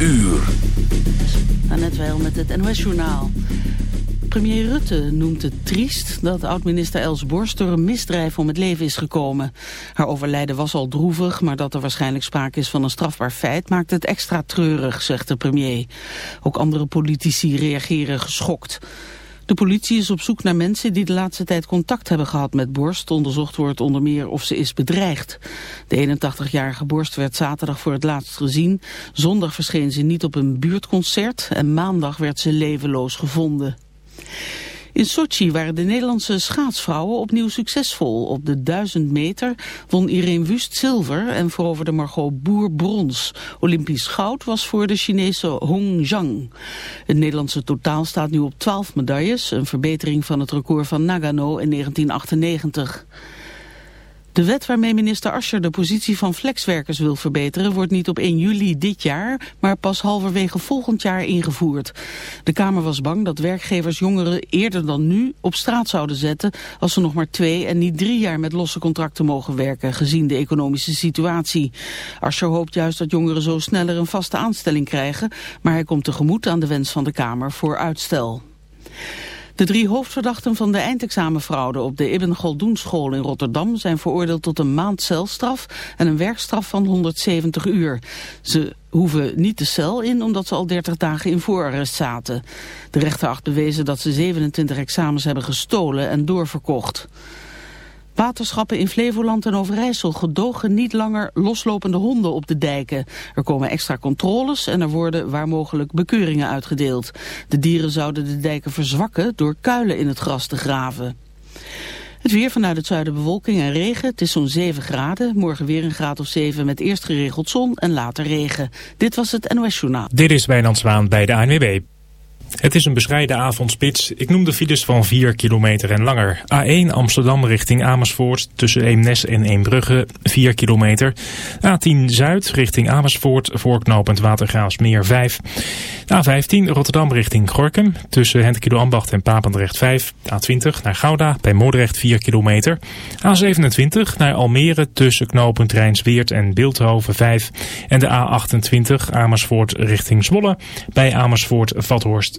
uur. Net wel met het NOS-journaal. Premier Rutte noemt het triest dat oud-minister Els Borst door een misdrijf om het leven is gekomen. Haar overlijden was al droevig, maar dat er waarschijnlijk sprake is van een strafbaar feit maakt het extra treurig, zegt de premier. Ook andere politici reageren geschokt. De politie is op zoek naar mensen die de laatste tijd contact hebben gehad met Borst. Onderzocht wordt onder meer of ze is bedreigd. De 81-jarige Borst werd zaterdag voor het laatst gezien. Zondag verscheen ze niet op een buurtconcert en maandag werd ze levenloos gevonden. In Sochi waren de Nederlandse schaatsvrouwen opnieuw succesvol. Op de 1000 meter won Irene Wust zilver en veroverde Margot Boer brons. Olympisch goud was voor de Chinese Hong Zhang. Het Nederlandse totaal staat nu op 12 medailles, een verbetering van het record van Nagano in 1998. De wet waarmee minister Ascher de positie van flexwerkers wil verbeteren... wordt niet op 1 juli dit jaar, maar pas halverwege volgend jaar ingevoerd. De Kamer was bang dat werkgevers jongeren eerder dan nu op straat zouden zetten... als ze nog maar twee en niet drie jaar met losse contracten mogen werken... gezien de economische situatie. Ascher hoopt juist dat jongeren zo sneller een vaste aanstelling krijgen... maar hij komt tegemoet aan de wens van de Kamer voor uitstel. De drie hoofdverdachten van de eindexamenfraude op de Ibn Galdoen school in Rotterdam zijn veroordeeld tot een maand celstraf en een werkstraf van 170 uur. Ze hoeven niet de cel in omdat ze al 30 dagen in voorarrest zaten. De rechter acht bewezen dat ze 27 examens hebben gestolen en doorverkocht. Waterschappen in Flevoland en Overijssel gedogen niet langer loslopende honden op de dijken. Er komen extra controles en er worden waar mogelijk bekeuringen uitgedeeld. De dieren zouden de dijken verzwakken door kuilen in het gras te graven. Het weer vanuit het zuiden bewolking en regen. Het is zo'n 7 graden. Morgen weer een graad of 7 met eerst geregeld zon en later regen. Dit was het NOS Journaal. Dit is Wijnand Zwaan bij de ANWB. Het is een bescheiden avondspits. Ik noem de files van 4 kilometer en langer. A1 Amsterdam richting Amersfoort tussen Eemnes en Eembrugge 4 kilometer. A10 Zuid richting Amersfoort voorknopend Watergraafsmeer 5. A15 Rotterdam richting Gorkum tussen Hentekido Ambacht en Papendrecht 5. A20 naar Gouda bij Moordrecht 4 kilometer. A27 naar Almere tussen knooppunt Rijnsweert en Beeldhoven 5. En de A28 Amersfoort richting Zwolle bij Amersfoort Vathorst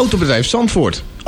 Autobedrijf Zandvoort.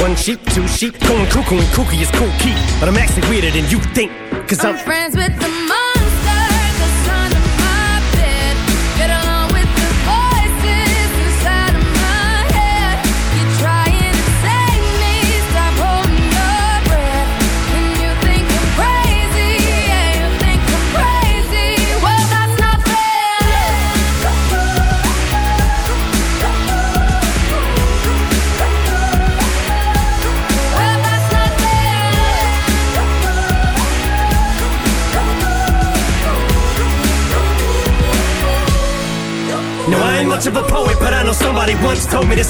One sheep, two sheep, going cuckoo and kooky is cool key. But I'm actually weirder than you think. Cause I'm, I'm friends with the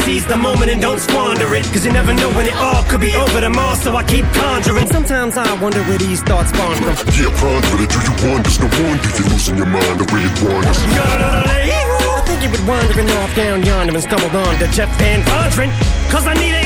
seize the moment and don't squander it. Cause you never know when it all could be over tomorrow, so I keep conjuring. Sometimes I wonder where these thoughts spawn from. Yeah, ponder it, do you wonder? No wonder you're losing your mind the way it wanders. I think you been wandering off down yonder and stumbled on to Jeff VanVonderen. Cause I need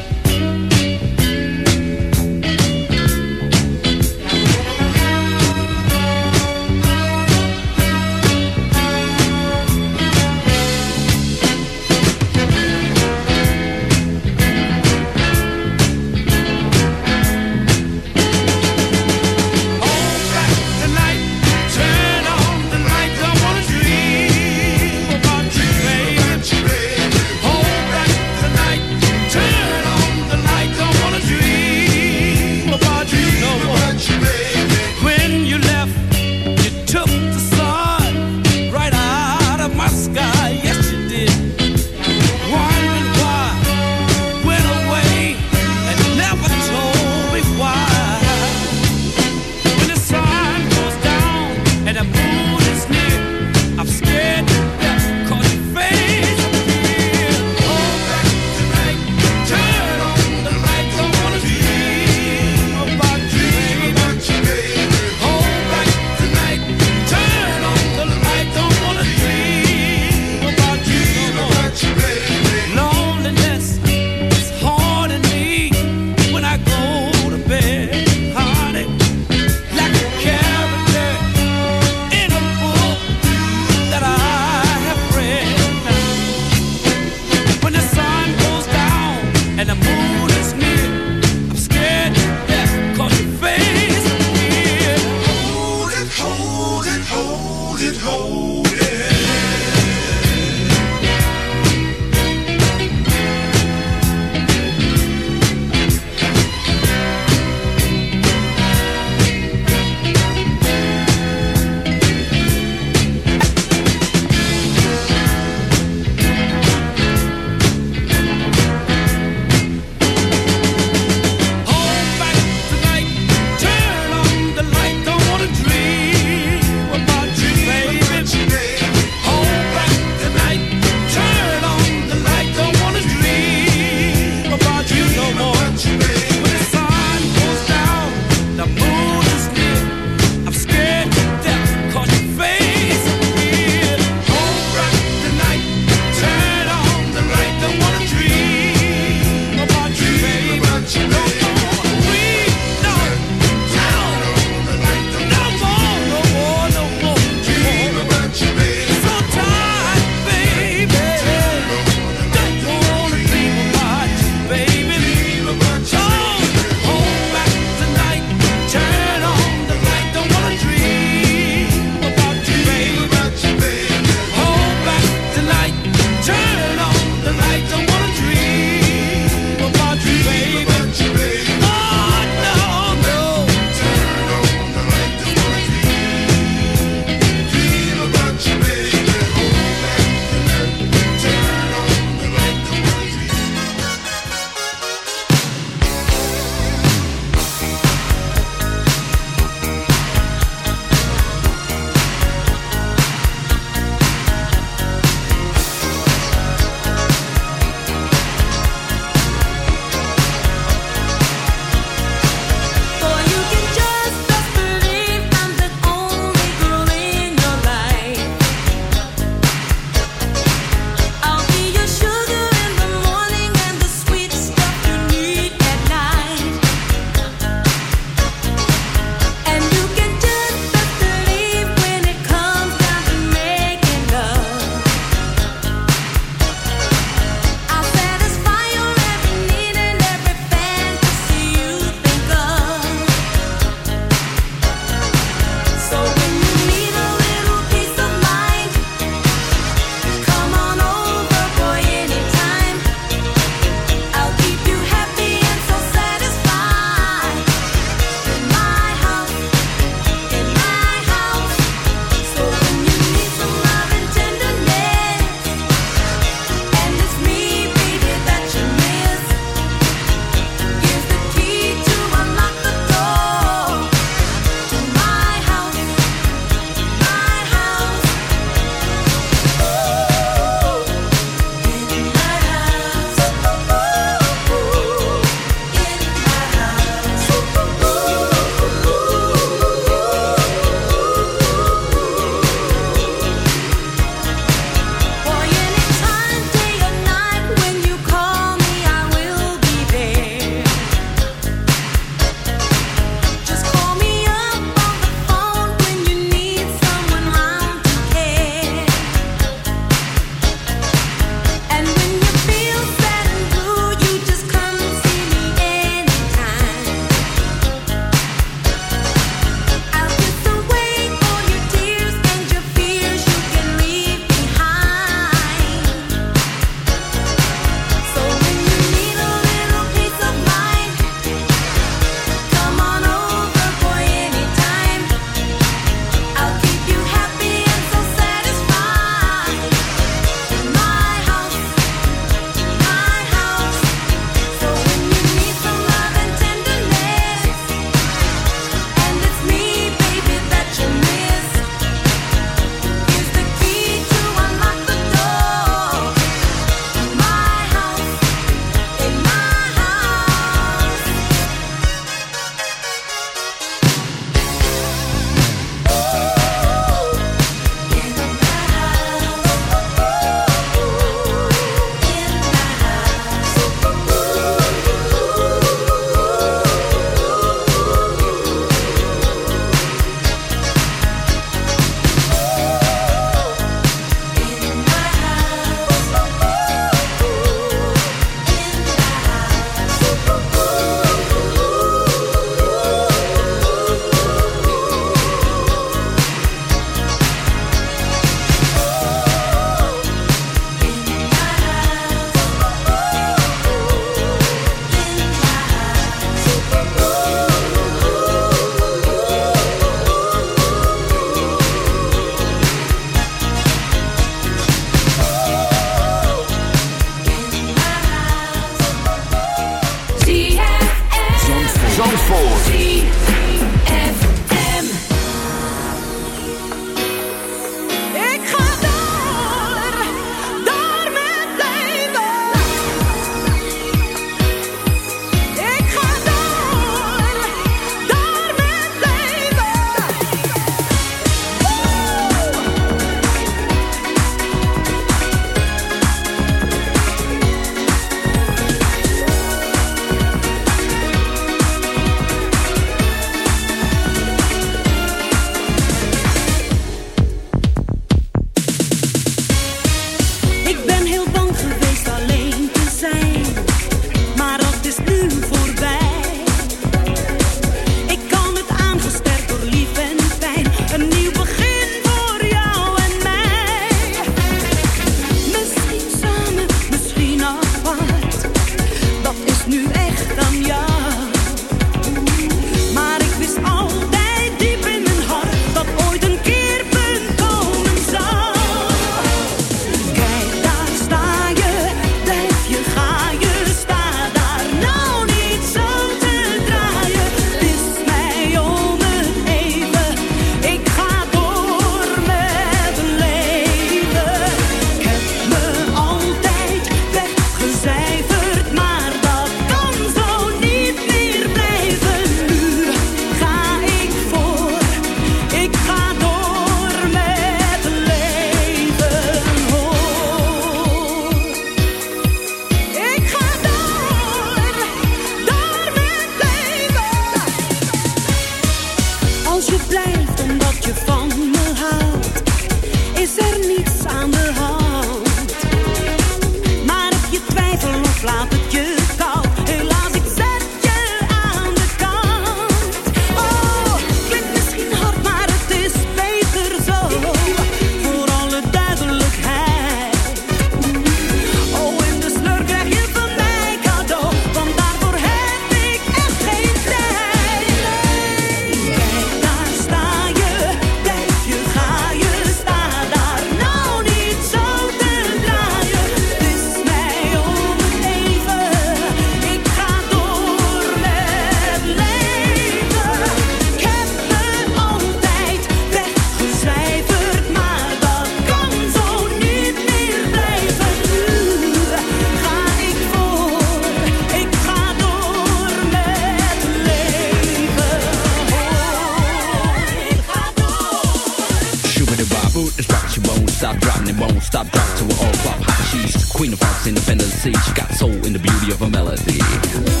like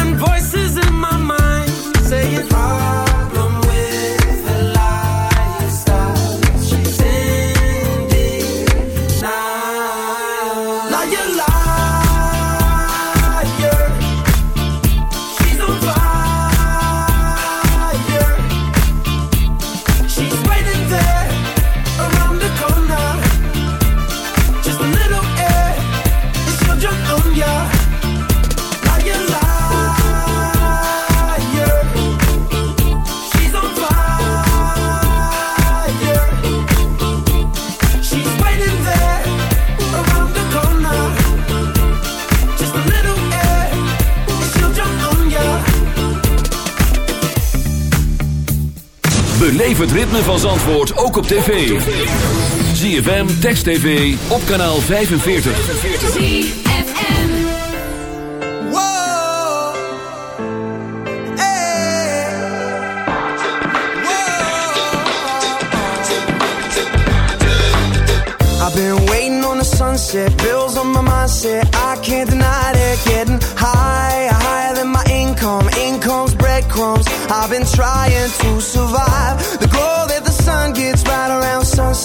hearing voices in my mind. Saying problem ritme van Zandvoort ook op tv. ZFM, Text TV, op kanaal 45. I've been waiting on the sunset, bills on my mindset. I can't deny it, getting higher, higher than my income. Income's breadcrumbs. I've been trying to survive. The glow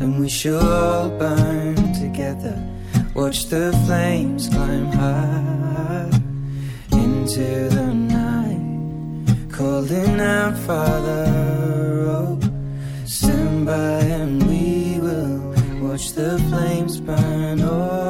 then we shall all burn together. Watch the flames climb high into the night, calling out, Father, oh, Simba!" by and we will watch the flames burn. Oh,